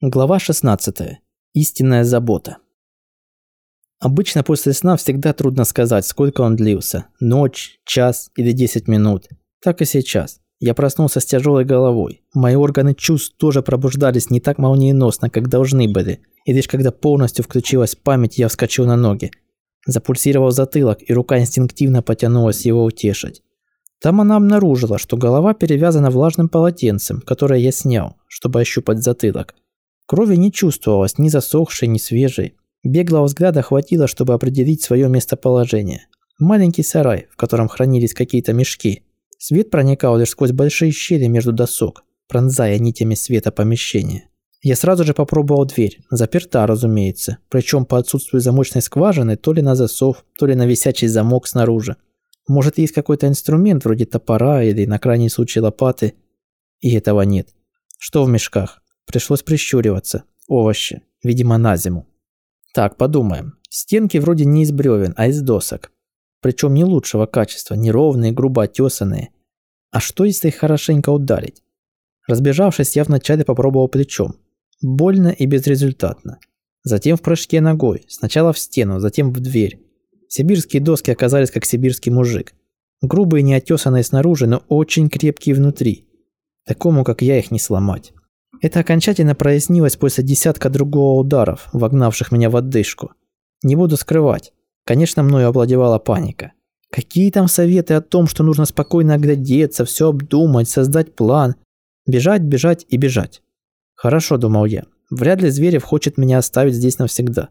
Глава 16. Истинная забота. Обычно после сна всегда трудно сказать, сколько он длился. Ночь, час или 10 минут. Так и сейчас. Я проснулся с тяжелой головой. Мои органы чувств тоже пробуждались не так молниеносно, как должны были. И лишь когда полностью включилась память, я вскочил на ноги. Запульсировал затылок, и рука инстинктивно потянулась его утешить. Там она обнаружила, что голова перевязана влажным полотенцем, которое я снял, чтобы ощупать затылок. Крови не чувствовалось, ни засохшей, ни свежей. Беглого взгляда хватило, чтобы определить свое местоположение. Маленький сарай, в котором хранились какие-то мешки. Свет проникал лишь сквозь большие щели между досок, пронзая нитями света помещение. Я сразу же попробовал дверь, заперта, разумеется, причем по отсутствию замочной скважины то ли на засов, то ли на висячий замок снаружи. Может, есть какой-то инструмент вроде топора или, на крайний случай, лопаты. И этого нет. Что в мешках? Пришлось прищуриваться. Овощи. Видимо, на зиму. Так, подумаем. Стенки вроде не из бревен, а из досок. Причем не лучшего качества, неровные, грубо отесанные. А что, если их хорошенько ударить? Разбежавшись, я вначале попробовал плечом. Больно и безрезультатно. Затем в прыжке ногой. Сначала в стену, затем в дверь. Сибирские доски оказались как сибирский мужик. Грубые, не отесанные снаружи, но очень крепкие внутри. Такому, как я, их не сломать. Это окончательно прояснилось после десятка другого ударов, вогнавших меня в отдышку. Не буду скрывать. Конечно, мною овладевала паника. Какие там советы о том, что нужно спокойно оглядеться, все обдумать, создать план. Бежать, бежать и бежать. Хорошо, думал я. Вряд ли Зверев хочет меня оставить здесь навсегда.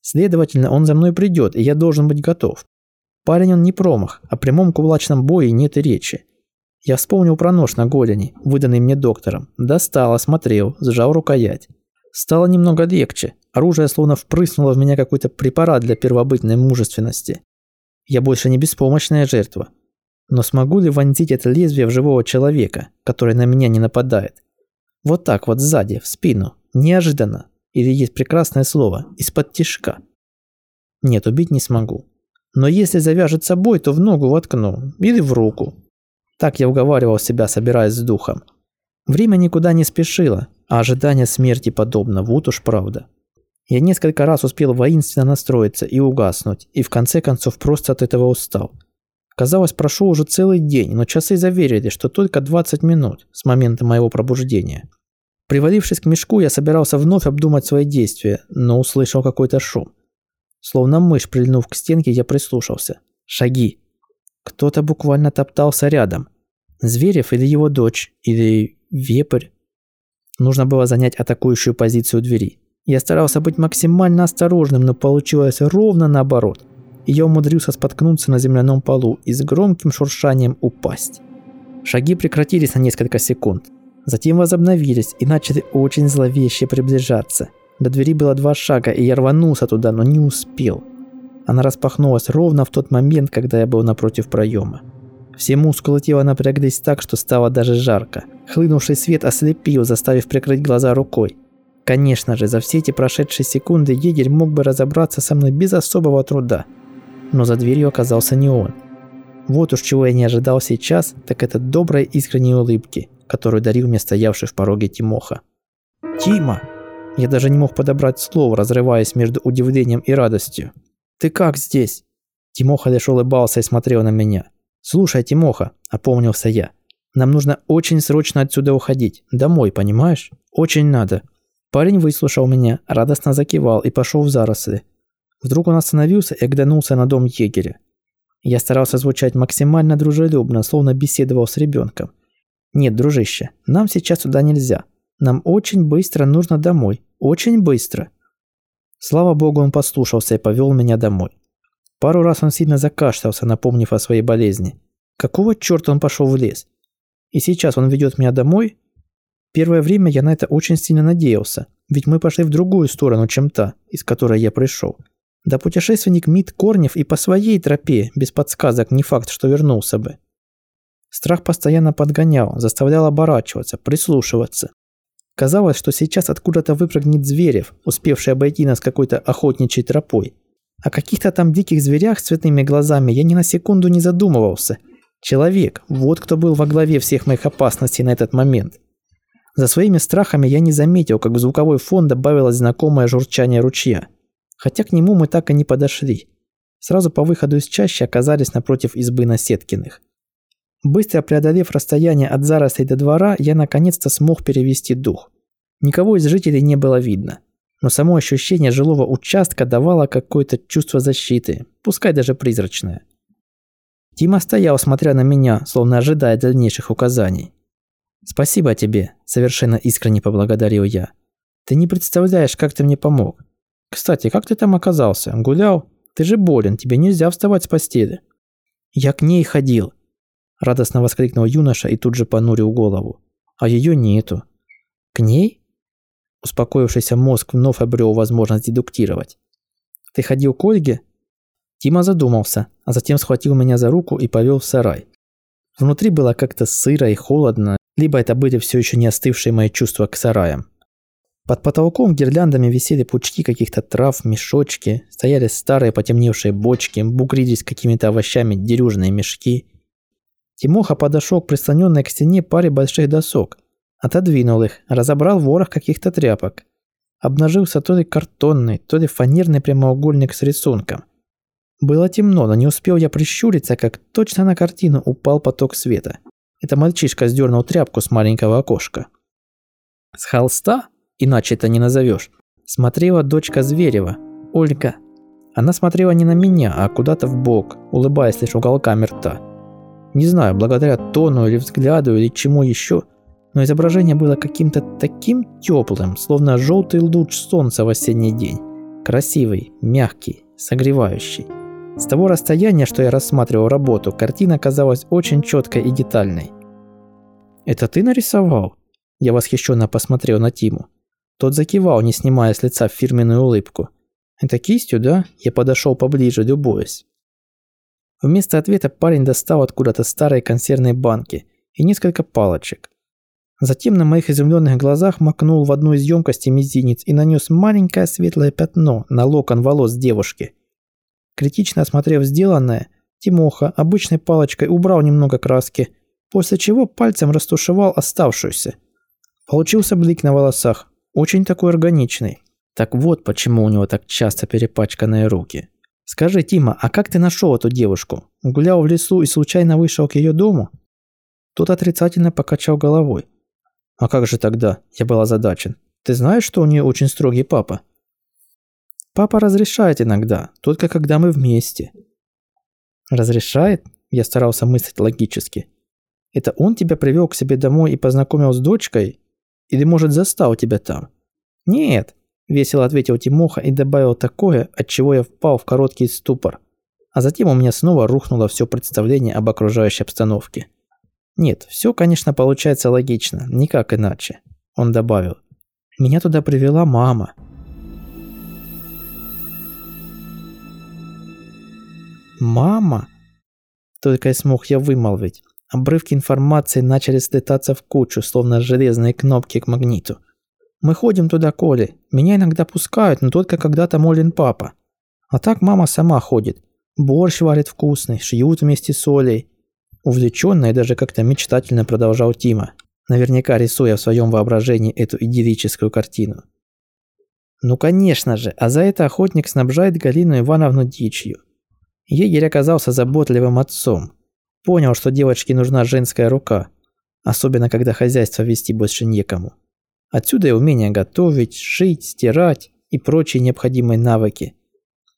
Следовательно, он за мной придет, и я должен быть готов. Парень он не промах, о прямом кулачном бое нет и речи. Я вспомнил про нож на голени, выданный мне доктором. Достал, осмотрел, сжал рукоять. Стало немного легче. Оружие словно впрыснуло в меня какой-то препарат для первобытной мужественности. Я больше не беспомощная жертва. Но смогу ли вонзить это лезвие в живого человека, который на меня не нападает? Вот так вот сзади, в спину, неожиданно. Или есть прекрасное слово, из-под тишка. Нет, убить не смогу. Но если завяжется бой, то в ногу воткну. Или в руку. Так я уговаривал себя, собираясь с духом. Время никуда не спешило, а ожидание смерти подобно, вот уж правда. Я несколько раз успел воинственно настроиться и угаснуть, и в конце концов просто от этого устал. Казалось, прошел уже целый день, но часы заверили, что только 20 минут с момента моего пробуждения. Привалившись к мешку, я собирался вновь обдумать свои действия, но услышал какой-то шум. Словно мышь, прильнув к стенке, я прислушался. Шаги. Кто-то буквально топтался рядом. Зверев или его дочь, или вепрь. Нужно было занять атакующую позицию двери. Я старался быть максимально осторожным, но получилось ровно наоборот. И я умудрился споткнуться на земляном полу и с громким шуршанием упасть. Шаги прекратились на несколько секунд. Затем возобновились и начали очень зловеще приближаться. До двери было два шага, и я рванулся туда, но не успел. Она распахнулась ровно в тот момент, когда я был напротив проема. Все мускулы тела напряглись так, что стало даже жарко. Хлынувший свет ослепил, заставив прикрыть глаза рукой. Конечно же, за все эти прошедшие секунды егерь мог бы разобраться со мной без особого труда. Но за дверью оказался не он. Вот уж чего я не ожидал сейчас, так это доброй искренней улыбки, которую дарил мне стоявший в пороге Тимоха. «Тима!» Я даже не мог подобрать слово, разрываясь между удивлением и радостью. «Ты как здесь?» Тимоха лишь улыбался и смотрел на меня. «Слушай, Тимоха», – опомнился я, – «нам нужно очень срочно отсюда уходить. Домой, понимаешь? Очень надо». Парень выслушал меня, радостно закивал и пошел в заросли. Вдруг он остановился и оглянулся на дом егеря. Я старался звучать максимально дружелюбно, словно беседовал с ребенком. «Нет, дружище, нам сейчас туда нельзя. Нам очень быстро нужно домой. Очень быстро». Слава богу, он послушался и повел меня домой. Пару раз он сильно закашлялся, напомнив о своей болезни. Какого черта он пошел в лес? И сейчас он ведет меня домой? Первое время я на это очень сильно надеялся, ведь мы пошли в другую сторону, чем та, из которой я пришел. Да путешественник Мит Корнев и по своей тропе, без подсказок, не факт, что вернулся бы. Страх постоянно подгонял, заставлял оборачиваться, прислушиваться. Казалось, что сейчас откуда-то выпрыгнет Зверев, успевший обойти нас какой-то охотничьей тропой. О каких-то там диких зверях с цветными глазами я ни на секунду не задумывался. Человек, вот кто был во главе всех моих опасностей на этот момент. За своими страхами я не заметил, как в звуковой фон добавилось знакомое журчание ручья. Хотя к нему мы так и не подошли. Сразу по выходу из чащи оказались напротив избы Насеткиных. Быстро преодолев расстояние от зарослей до двора, я наконец-то смог перевести дух. Никого из жителей не было видно. Но само ощущение жилого участка давало какое-то чувство защиты, пускай даже призрачное. Тима стоял, смотря на меня, словно ожидая дальнейших указаний. «Спасибо тебе», – совершенно искренне поблагодарил я. «Ты не представляешь, как ты мне помог. Кстати, как ты там оказался? Гулял? Ты же болен, тебе нельзя вставать с постели». «Я к ней ходил», – радостно воскликнул юноша и тут же понурил голову. «А ее нету». «К ней?» Успокоившийся мозг вновь обрел возможность дедуктировать. «Ты ходил к Ольге?» Тима задумался, а затем схватил меня за руку и повел в сарай. Внутри было как-то сыро и холодно, либо это были все еще не остывшие мои чувства к сараям. Под потолком гирляндами висели пучки каких-то трав, мешочки, стояли старые потемневшие бочки, бугрились какими-то овощами дерюжные мешки. Тимоха подошел к прислоненной к стене паре больших досок, отодвинул их, разобрал ворох каких-то тряпок. Обнажился то ли картонный, то ли фанерный прямоугольник с рисунком. Было темно, но не успел я прищуриться, как точно на картину упал поток света. Это мальчишка сдернул тряпку с маленького окошка. С холста, иначе это не назовешь, смотрела дочка Зверева, Ольга. Она смотрела не на меня, а куда-то в бок, улыбаясь лишь уголками рта. Не знаю, благодаря тону или взгляду или чему еще, но изображение было каким-то таким теплым, словно желтый луч солнца в осенний день. Красивый, мягкий, согревающий. С того расстояния, что я рассматривал работу, картина казалась очень четкой и детальной. «Это ты нарисовал?» Я восхищенно посмотрел на Тиму. Тот закивал, не снимая с лица фирменную улыбку. «Это кистью, да?» Я подошел поближе, любуясь. Вместо ответа парень достал откуда-то старые консервные банки и несколько палочек. Затем на моих изумленных глазах макнул в одну из емкостей мизинец и нанес маленькое светлое пятно на локон волос девушки – Критично осмотрев сделанное, Тимоха обычной палочкой убрал немного краски, после чего пальцем растушевал оставшуюся. Получился блик на волосах, очень такой органичный. Так вот почему у него так часто перепачканные руки. Скажи, Тима, а как ты нашел эту девушку? Гулял в лесу и случайно вышел к ее дому? Тот отрицательно покачал головой. А как же тогда? Я был озадачен. Ты знаешь, что у нее очень строгий папа? Папа разрешает иногда, только когда мы вместе. Разрешает? Я старался мыслить логически. Это он тебя привел к себе домой и познакомил с дочкой? Или, может, застал тебя там? Нет, весело ответил Тимоха и добавил такое, от чего я впал в короткий ступор. А затем у меня снова рухнуло все представление об окружающей обстановке. Нет, все, конечно, получается логично, никак иначе. Он добавил. Меня туда привела мама. «Мама?» Только и смог я вымолвить. Обрывки информации начали слетаться в кучу, словно железные кнопки к магниту. «Мы ходим туда, Коли. Меня иногда пускают, но только когда там Олин папа. А так мама сама ходит. Борщ варит вкусный, шьют вместе с Олей». Увлеченно и даже как-то мечтательно продолжал Тима, наверняка рисуя в своем воображении эту идиллическую картину. Ну конечно же, а за это охотник снабжает Галину Ивановну дичью. Егерь оказался заботливым отцом. Понял, что девочке нужна женская рука, особенно когда хозяйство вести больше некому. Отсюда и умение готовить, шить, стирать и прочие необходимые навыки.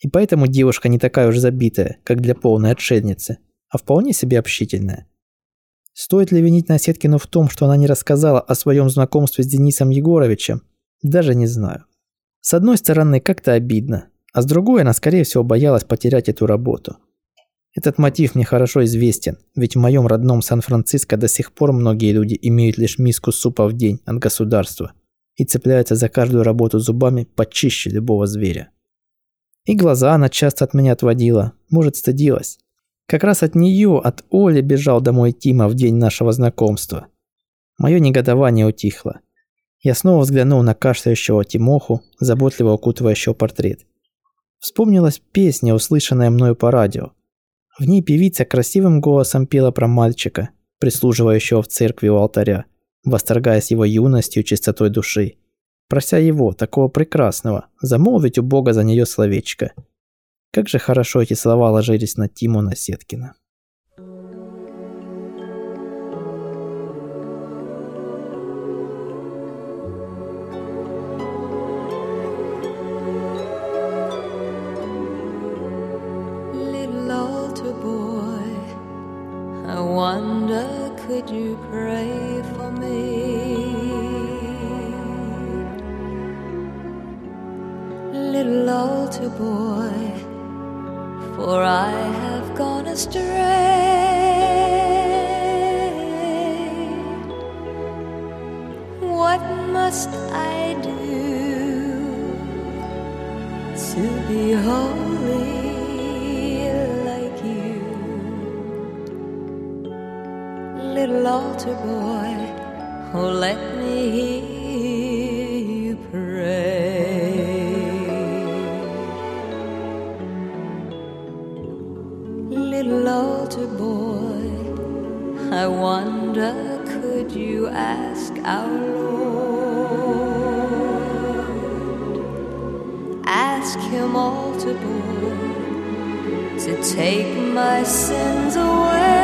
И поэтому девушка не такая уж забитая, как для полной отшельницы, а вполне себе общительная. Стоит ли винить Насеткину в том, что она не рассказала о своем знакомстве с Денисом Егоровичем, даже не знаю. С одной стороны, как-то обидно, а с другой, она, скорее всего, боялась потерять эту работу. Этот мотив мне хорошо известен, ведь в моем родном Сан-Франциско до сих пор многие люди имеют лишь миску супа в день от государства и цепляются за каждую работу зубами почище любого зверя. И глаза она часто от меня отводила, может, стыдилась. Как раз от нее, от Оли бежал домой Тима в день нашего знакомства. Мое негодование утихло. Я снова взглянул на кашляющего Тимоху, заботливо укутывающего портрет. Вспомнилась песня, услышанная мною по радио. В ней певица красивым голосом пела про мальчика, прислуживающего в церкви у алтаря. восторгаясь его юностью и чистотой души, прося его, такого прекрасного, замолвить у Бога за нее словечко. Как же хорошо эти слова ложились на Тимона Сеткина. Little altar boy, for I have gone astray. What must I do to be holy? Like you, Little altar boy, oh, let me hear Ask him, altar boy, to take my sins away.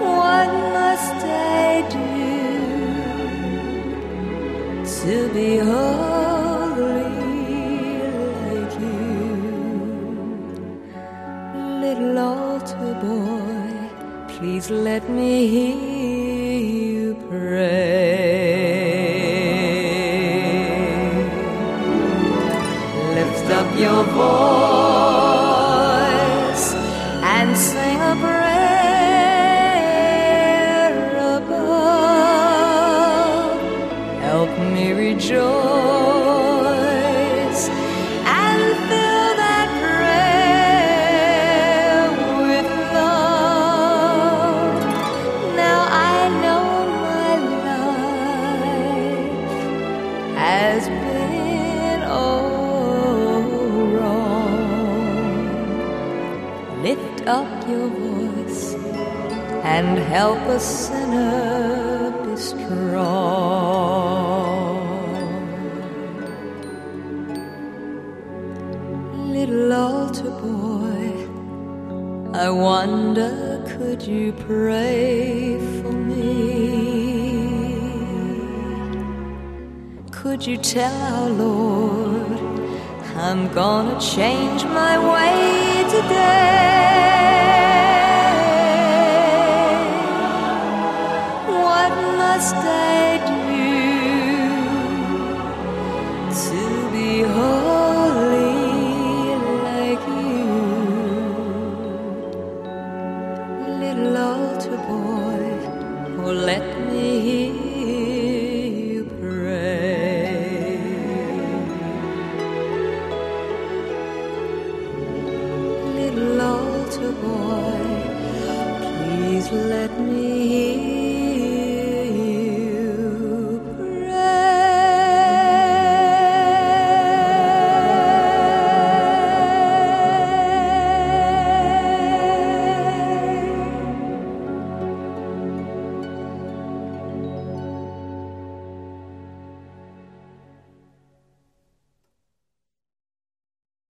What must I do to be holy like you, little altar boy. Please let me hear you pray. Voice help a sinner be strong. Little altar boy, I wonder could you pray for me? Could you tell our Lord I'm gonna change my way today? Little altar boy, who let me pray Little Alter Boy, please let me hear.